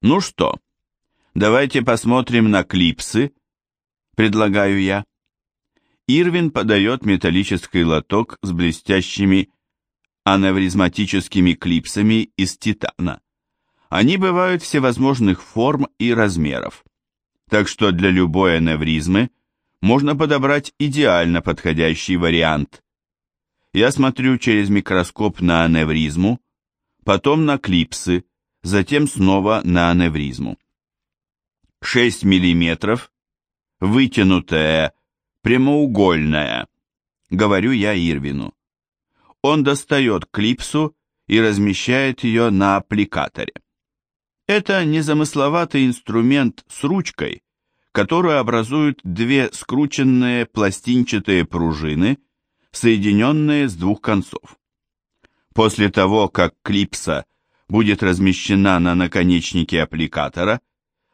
Ну что, давайте посмотрим на клипсы, предлагаю я. Ирвин подает металлический лоток с блестящими аневризматическими клипсами из титана. Они бывают всевозможных форм и размеров. Так что для любой аневризмы можно подобрать идеально подходящий вариант. Я смотрю через микроскоп на аневризму, потом на клипсы, затем снова на аневризму. 6 мм, вытянутая, прямоугольная, говорю я Ирвину. Он достает клипсу и размещает ее на аппликаторе. Это незамысловатый инструмент с ручкой, которую образуют две скрученные пластинчатые пружины, соединенные с двух концов. После того, как клипса будет размещена на наконечнике аппликатора,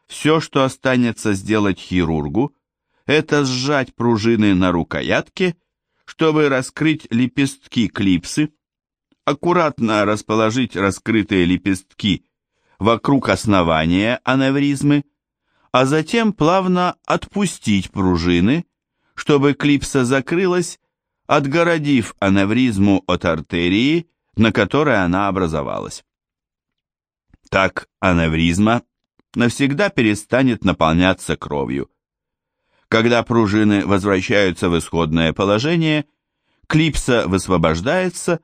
все, что останется сделать хирургу, это сжать пружины на рукоятке, чтобы раскрыть лепестки клипсы, аккуратно расположить раскрытые лепестки вокруг основания аневризмы, а затем плавно отпустить пружины, чтобы клипса закрылась, отгородив аневризму от артерии, на которой она образовалась. Так аневризма навсегда перестанет наполняться кровью. Когда пружины возвращаются в исходное положение, клипса высвобождается,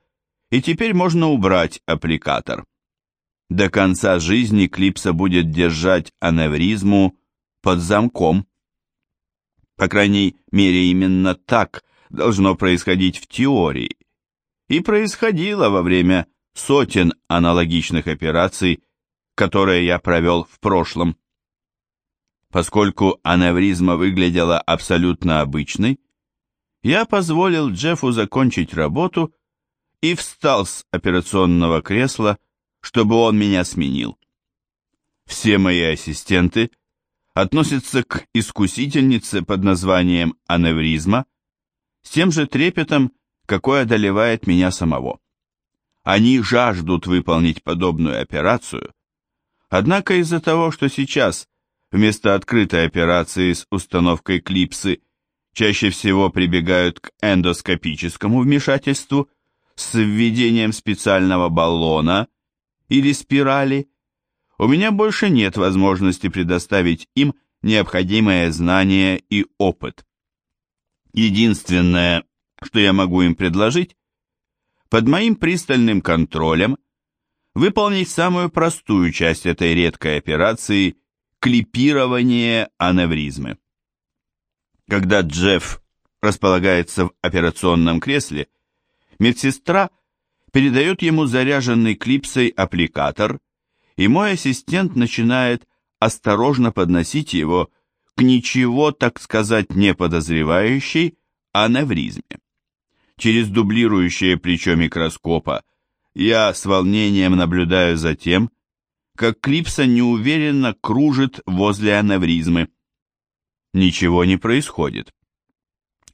и теперь можно убрать аппликатор. До конца жизни клипса будет держать аневризму под замком. По крайней мере, именно так должно происходить в теории. И происходило во время сотен аналогичных операций, которые я провел в прошлом. Поскольку аневризма выглядела абсолютно обычной, я позволил Джеффу закончить работу и встал с операционного кресла, чтобы он меня сменил. Все мои ассистенты относятся к искусительнице под названием аневризма с тем же трепетом, какой одолевает меня самого. Они жаждут выполнить подобную операцию, Однако из-за того, что сейчас вместо открытой операции с установкой клипсы чаще всего прибегают к эндоскопическому вмешательству с введением специального баллона или спирали, у меня больше нет возможности предоставить им необходимое знание и опыт. Единственное, что я могу им предложить, под моим пристальным контролем – выполнить самую простую часть этой редкой операции – клипирование аневризмы. Когда Джефф располагается в операционном кресле, медсестра передает ему заряженный клипсой аппликатор, и мой ассистент начинает осторожно подносить его к ничего, так сказать, не подозревающей аневризме. Через дублирующее плечо микроскопа я с волнением наблюдаю за тем, как клипса неуверенно кружит возле аневризмы. Ничего не происходит.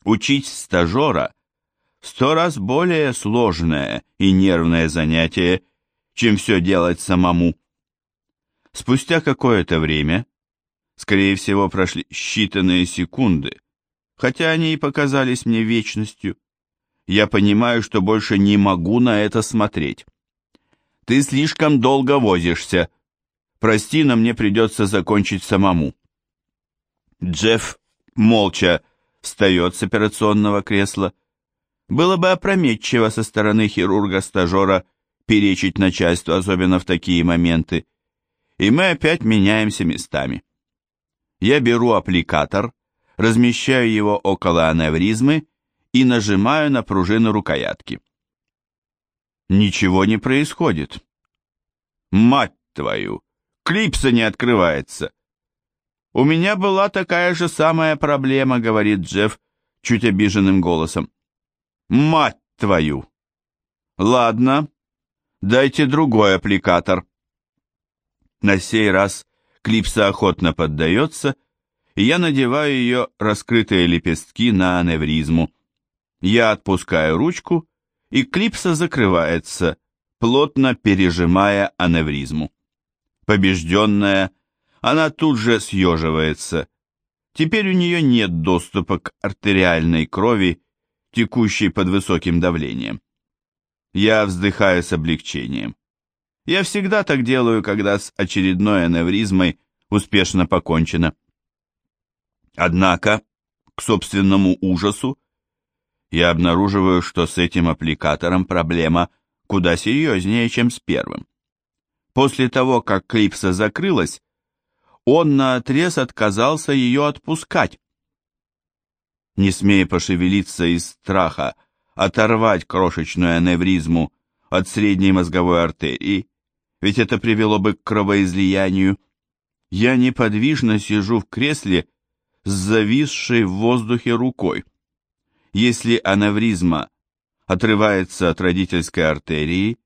Учить стажера сто раз более сложное и нервное занятие, чем все делать самому. Спустя какое-то время, скорее всего, прошли считанные секунды, хотя они и показались мне вечностью, я понимаю, что больше не могу на это смотреть. Ты слишком долго возишься. Прости, но мне придется закончить самому. Джефф молча встает с операционного кресла. Было бы опрометчиво со стороны хирурга-стажера перечить начальству, особенно в такие моменты. И мы опять меняемся местами. Я беру аппликатор, размещаю его около аневризмы и нажимаю на пружину рукоятки. Ничего не происходит. Мать твою! Клипса не открывается. У меня была такая же самая проблема, говорит Джефф чуть обиженным голосом. Мать твою! Ладно, дайте другой аппликатор. На сей раз клипса охотно поддается, и я надеваю ее раскрытые лепестки на аневризму. Я отпускаю ручку, и клипса закрывается, плотно пережимая аневризму. Побежденная, она тут же съеживается. Теперь у нее нет доступа к артериальной крови, текущей под высоким давлением. Я вздыхаю с облегчением. Я всегда так делаю, когда с очередной аневризмой успешно покончено. Однако, к собственному ужасу, я обнаруживаю, что с этим аппликатором проблема куда серьезнее, чем с первым. После того, как клипса закрылась, он наотрез отказался ее отпускать. Не смея пошевелиться из страха, оторвать крошечную аневризму от средней мозговой артерии, ведь это привело бы к кровоизлиянию, я неподвижно сижу в кресле с зависшей в воздухе рукой. Если аневризма отрывается от родительской артерии,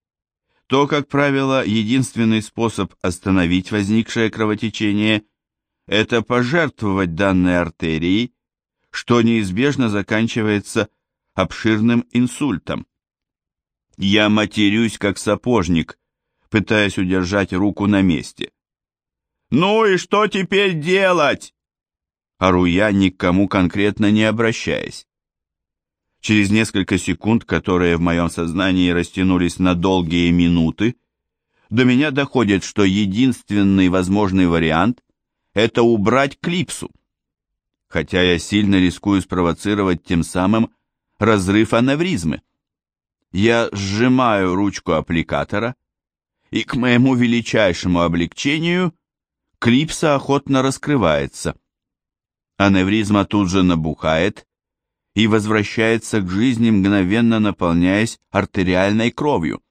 то, как правило, единственный способ остановить возникшее кровотечение – это пожертвовать данной артерией, что неизбежно заканчивается обширным инсультом. Я матерюсь, как сапожник, пытаясь удержать руку на месте. «Ну и что теперь делать?» Ору я, никому конкретно не обращаясь. Через несколько секунд, которые в моем сознании растянулись на долгие минуты, до меня доходит, что единственный возможный вариант – это убрать клипсу. Хотя я сильно рискую спровоцировать тем самым разрыв аневризмы. Я сжимаю ручку аппликатора, и к моему величайшему облегчению клипса охотно раскрывается. Аневризма тут же набухает и возвращается к жизни, мгновенно наполняясь артериальной кровью.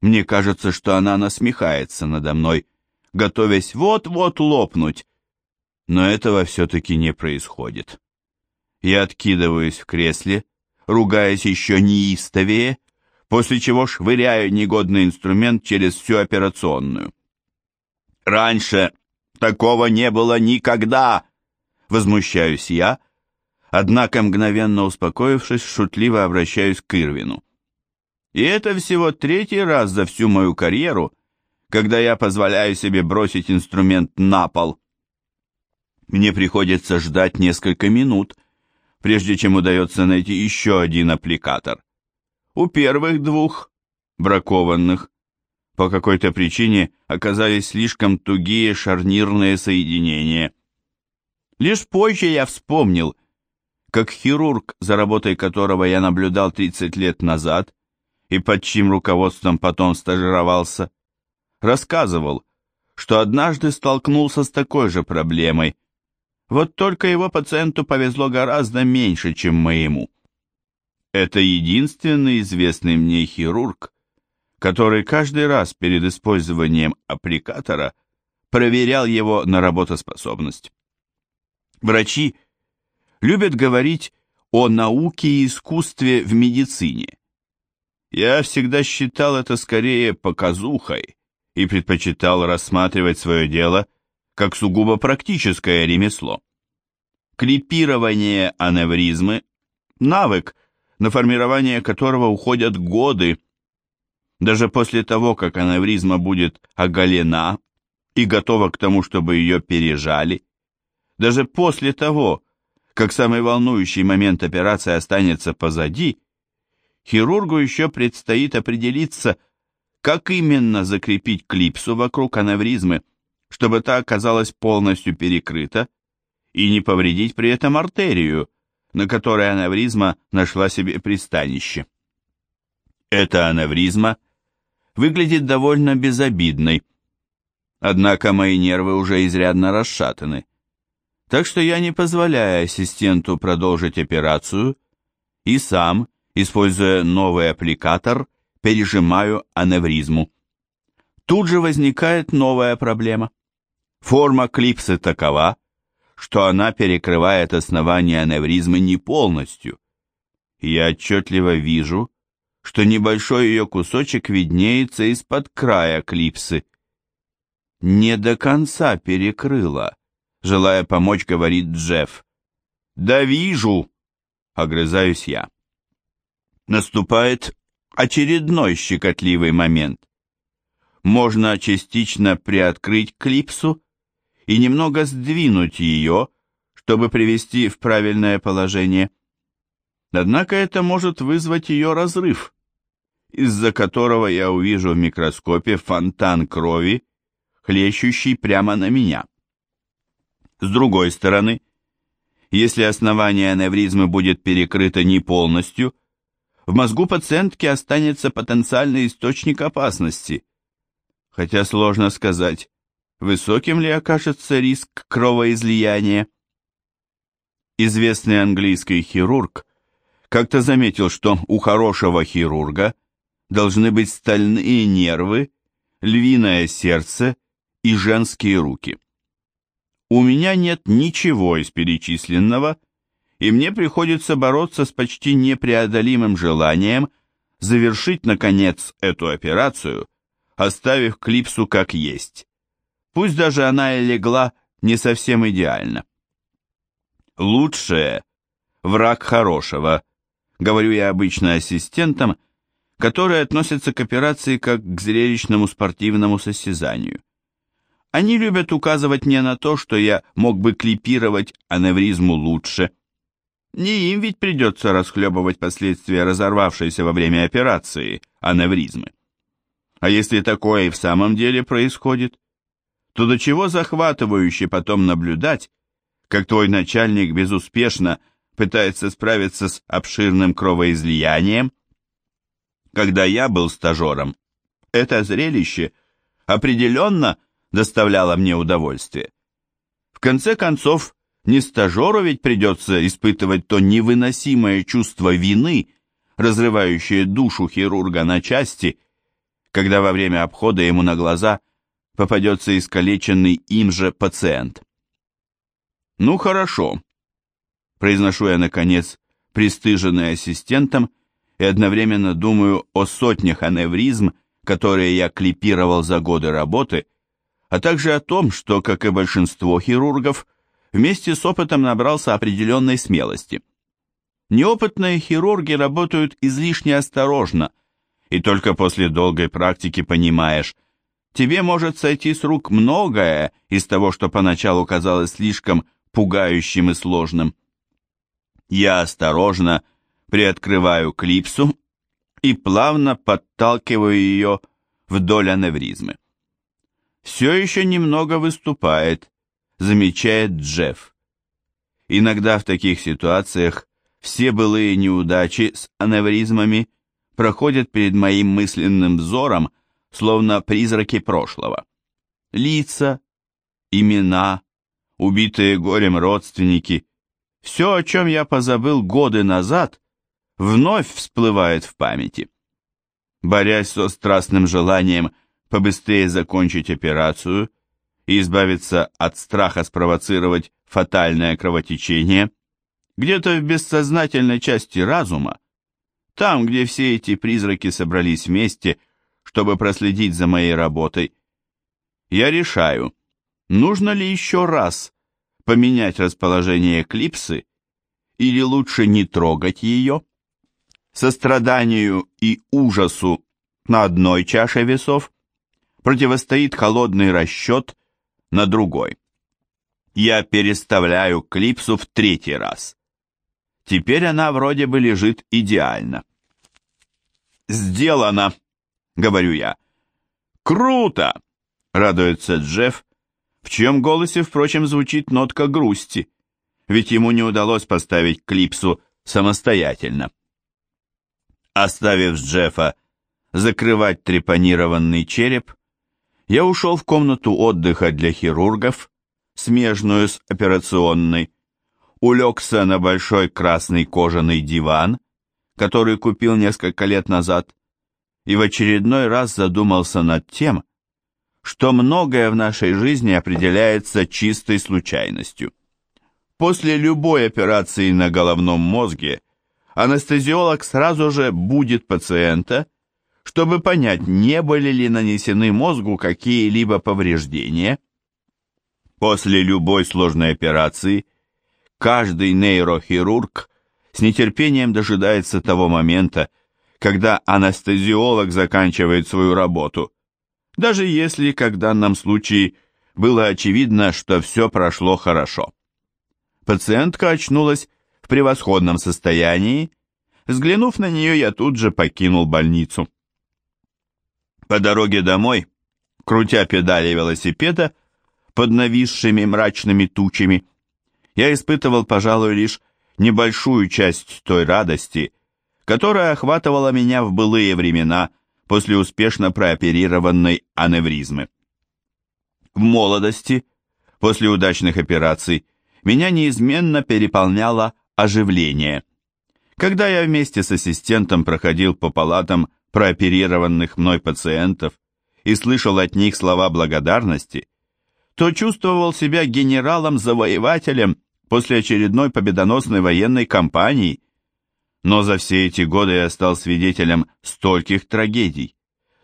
Мне кажется, что она насмехается надо мной, готовясь вот-вот лопнуть, но этого все-таки не происходит. Я откидываюсь в кресле, ругаясь еще неистовее, после чего швыряю негодный инструмент через всю операционную. «Раньше такого не было никогда!» Возмущаюсь я, Однако, мгновенно успокоившись, шутливо обращаюсь к Ирвину. И это всего третий раз за всю мою карьеру, когда я позволяю себе бросить инструмент на пол. Мне приходится ждать несколько минут, прежде чем удается найти еще один аппликатор. У первых двух, бракованных, по какой-то причине оказались слишком тугие шарнирные соединения. Лишь позже я вспомнил, как хирург, за работой которого я наблюдал 30 лет назад и под чьим руководством потом стажировался, рассказывал, что однажды столкнулся с такой же проблемой. Вот только его пациенту повезло гораздо меньше, чем моему. Это единственный известный мне хирург, который каждый раз перед использованием аппликатора проверял его на работоспособность. Врачи любят говорить о науке и искусстве в медицине. Я всегда считал это скорее показухой и предпочитал рассматривать свое дело как сугубо практическое ремесло. Клипирование аневризмы – навык, на формирование которого уходят годы. Даже после того, как аневризма будет оголена и готова к тому, чтобы ее пережали, даже после того, как самый волнующий момент операции останется позади, хирургу еще предстоит определиться, как именно закрепить клипсу вокруг аневризмы, чтобы та оказалась полностью перекрыта и не повредить при этом артерию, на которой аневризма нашла себе пристанище. Эта аневризма выглядит довольно безобидной, однако мои нервы уже изрядно расшатаны так что я не позволяю ассистенту продолжить операцию и сам, используя новый аппликатор, пережимаю аневризму. Тут же возникает новая проблема. Форма клипсы такова, что она перекрывает основание аневризмы не полностью. Я отчетливо вижу, что небольшой ее кусочек виднеется из-под края клипсы. Не до конца перекрыла желая помочь, говорит Джефф. «Да вижу!» — огрызаюсь я. Наступает очередной щекотливый момент. можно частично приоткрыть клипсу и немного сдвинуть ее, чтобы привести в правильное положение. Однако это может вызвать ее разрыв, из-за которого я увижу в микроскопе фонтан крови, хлещущий прямо на меня. С другой стороны, если основание аневризмы будет перекрыто не полностью, в мозгу пациентки останется потенциальный источник опасности, хотя сложно сказать, высоким ли окажется риск кровоизлияния. Известный английский хирург как-то заметил, что у хорошего хирурга должны быть стальные нервы, львиное сердце и женские руки. У меня нет ничего из перечисленного, и мне приходится бороться с почти непреодолимым желанием завершить, наконец, эту операцию, оставив клипсу как есть. Пусть даже она и легла не совсем идеально. Лучшее – враг хорошего, говорю я обычно ассистентам, которые относятся к операции как к зрелищному спортивному состязанию. Они любят указывать мне на то, что я мог бы клипировать аневризму лучше. Не им ведь придется расхлебывать последствия разорвавшейся во время операции аневризмы. А если такое и в самом деле происходит, то до чего захватывающе потом наблюдать, как твой начальник безуспешно пытается справиться с обширным кровоизлиянием. Когда я был стажером, это зрелище определенно доставляло мне удовольствие. В конце концов, не стажеру ведь придется испытывать то невыносимое чувство вины, разрывающее душу хирурга на части, когда во время обхода ему на глаза попадется искалеченный им же пациент. «Ну хорошо», — произношу я, наконец, пристыженный ассистентом, и одновременно думаю о сотнях аневризм, которые я клипировал за годы работы, а также о том, что, как и большинство хирургов, вместе с опытом набрался определенной смелости. Неопытные хирурги работают излишне осторожно, и только после долгой практики понимаешь, тебе может сойти с рук многое из того, что поначалу казалось слишком пугающим и сложным. Я осторожно приоткрываю клипсу и плавно подталкиваю ее вдоль аневризмы. Все еще немного выступает, замечает Джефф. Иногда в таких ситуациях все былые неудачи с аневризмами проходят перед моим мысленным взором, словно призраки прошлого. Лица, имена, убитые горем родственники, все, о чем я позабыл годы назад, вновь всплывает в памяти. Борясь со страстным желанием побыстрее закончить операцию и избавиться от страха спровоцировать фатальное кровотечение, где-то в бессознательной части разума, там, где все эти призраки собрались вместе, чтобы проследить за моей работой, я решаю, нужно ли еще раз поменять расположение клипсы или лучше не трогать ее? Состраданию и ужасу на одной чаше весов противостоит холодный расчет на другой. Я переставляю клипсу в третий раз. Теперь она вроде бы лежит идеально. «Сделано!» — говорю я. «Круто!» — радуется Джефф, в чьем голосе, впрочем, звучит нотка грусти, ведь ему не удалось поставить клипсу самостоятельно. Оставив Джеффа закрывать трепанированный череп, я ушел в комнату отдыха для хирургов, смежную с операционной, улегся на большой красный кожаный диван, который купил несколько лет назад, и в очередной раз задумался над тем, что многое в нашей жизни определяется чистой случайностью. После любой операции на головном мозге анестезиолог сразу же будет пациента, чтобы понять, не были ли нанесены мозгу какие-либо повреждения. После любой сложной операции каждый нейрохирург с нетерпением дожидается того момента, когда анестезиолог заканчивает свою работу – даже если, как в данном случае, было очевидно, что все прошло хорошо. Пациентка очнулась в превосходном состоянии. Взглянув на нее, я тут же покинул больницу. По дороге домой, крутя педали велосипеда под нависшими мрачными тучами, я испытывал, пожалуй, лишь небольшую часть той радости, которая охватывала меня в былые времена после успешно прооперированной аневризмы. В молодости, после удачных операций, меня неизменно переполняло оживление. Когда я вместе с ассистентом проходил по палатам прооперированных мной пациентов и слышал от них слова благодарности, то чувствовал себя генералом-завоевателем после очередной победоносной военной кампании. Но за все эти годы я стал свидетелем стольких трагедий,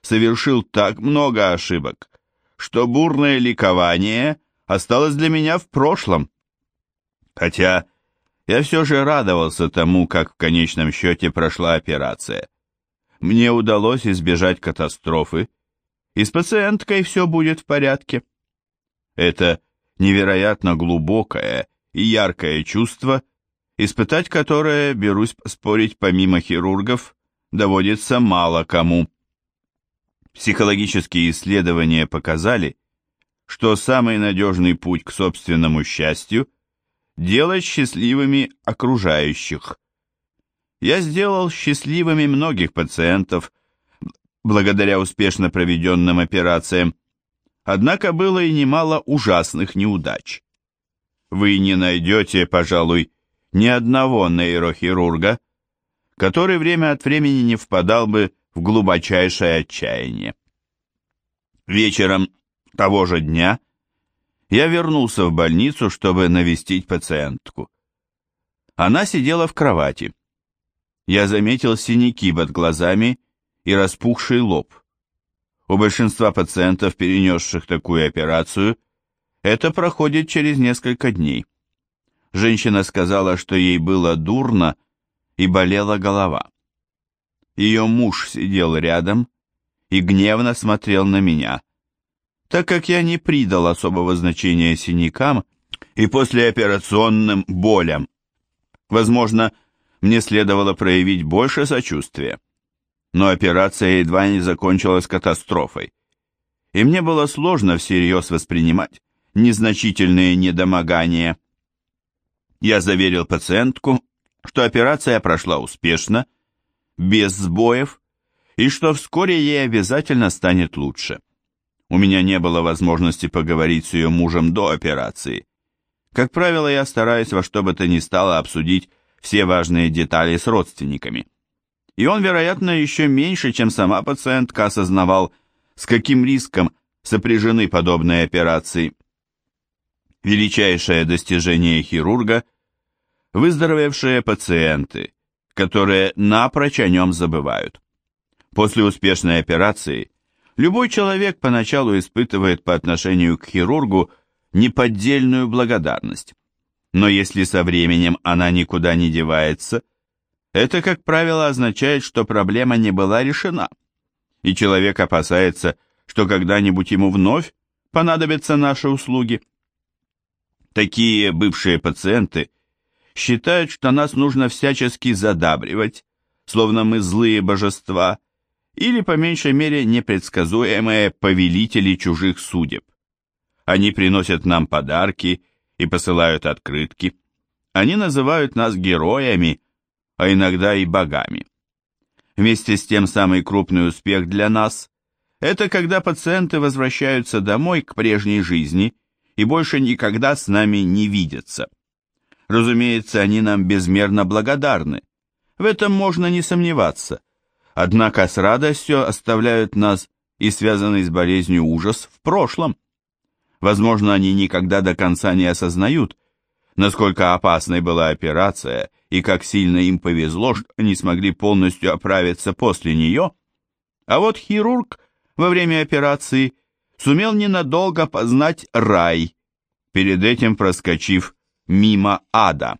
совершил так много ошибок, что бурное ликование осталось для меня в прошлом. Хотя я все же радовался тому, как в конечном счете прошла операция. Мне удалось избежать катастрофы, и с пациенткой все будет в порядке. Это невероятно глубокое и яркое чувство, испытать которое, берусь спорить помимо хирургов, доводится мало кому. Психологические исследования показали, что самый надежный путь к собственному счастью – делать счастливыми окружающих. Я сделал счастливыми многих пациентов благодаря успешно проведенным операциям, однако было и немало ужасных неудач. Вы не найдете, пожалуй, ни одного нейрохирурга, который время от времени не впадал бы в глубочайшее отчаяние. Вечером того же дня – я вернулся в больницу, чтобы навестить пациентку. Она сидела в кровати. Я заметил синяки под глазами и распухший лоб. У большинства пациентов, перенесших такую операцию, это проходит через несколько дней. Женщина сказала, что ей было дурно и болела голова. Ее муж сидел рядом и гневно смотрел на меня так как я не придал особого значения синякам и послеоперационным болям. Возможно, мне следовало проявить больше сочувствия. Но операция едва не закончилась катастрофой. И мне было сложно всерьез воспринимать незначительные недомогания. Я заверил пациентку, что операция прошла успешно, без сбоев, и что вскоре ей обязательно станет лучше. У меня не было возможности поговорить с ее мужем до операции. Как правило, я стараюсь во что бы то ни стало обсудить все важные детали с родственниками. И он, вероятно, еще меньше, чем сама пациентка, осознавал, с каким риском сопряжены подобные операции. Величайшее достижение хирурга – выздоровевшие пациенты, которые напрочь о нем забывают. После успешной операции Любой человек поначалу испытывает по отношению к хирургу неподдельную благодарность. Но если со временем она никуда не девается, это, как правило, означает, что проблема не была решена, и человек опасается, что когда-нибудь ему вновь понадобятся наши услуги. Такие бывшие пациенты считают, что нас нужно всячески задабривать, словно мы злые божества – или, по меньшей мере, непредсказуемые повелители чужих судеб. Они приносят нам подарки и посылают открытки. Они называют нас героями, а иногда и богами. Вместе с тем самый крупный успех для нас – это когда пациенты возвращаются домой к прежней жизни и больше никогда с нами не видятся. Разумеется, они нам безмерно благодарны. В этом можно не сомневаться – однако с радостью оставляют нас и связанный с болезнью ужас в прошлом. Возможно, они никогда до конца не осознают, насколько опасной была операция и как сильно им повезло, что они смогли полностью оправиться после нее. А вот хирург во время операции сумел ненадолго познать рай, перед этим проскочив мимо ада.